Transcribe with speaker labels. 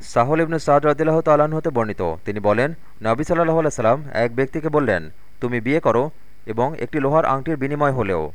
Speaker 1: সাহল ইবনু সাদ রদিল্লাহ তাল্লাহ্ন হতে বর্ণিত। তিনি বলেন, নবী সাল্লাহ আলাইসাল্লাম এক ব্যক্তিকে বললেন, তুমি বিয়ে করো এবং একটি লোহার আংটির বিনিময় হলেও।